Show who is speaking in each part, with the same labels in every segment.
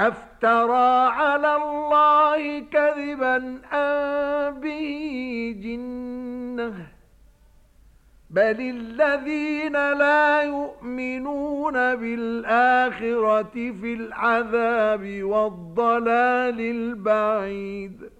Speaker 1: أفترى على الله كذبا أن به جنة بل الذين لا يؤمنون بالآخرة في العذاب والضلال البعيد.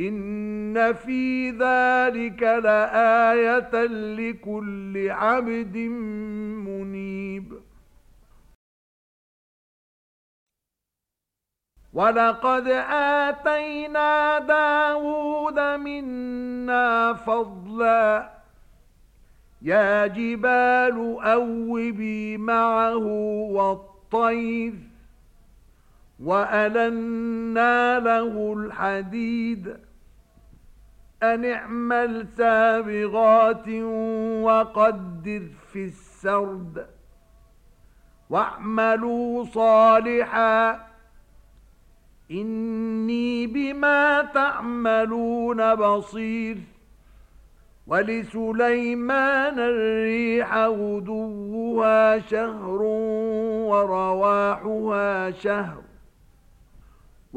Speaker 1: ان في ذلك لآية لكل عبد منيب. ولقد آتينا داود منا فضلا. يا جبال أوبي معه والطير وألنا له الحديد. أن اعمل سابغات وقدر في السرد واعملوا صالحا إني بما تعملون بصير ولسليمان الريح غدوها شهر ورواحها شهر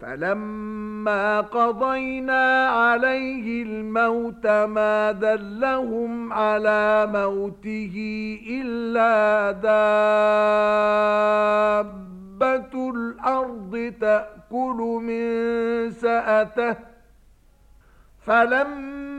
Speaker 1: فلما قضينا عليه الموت ما دلهم على موته إلا دابة الأرض تأكل من سأته فلما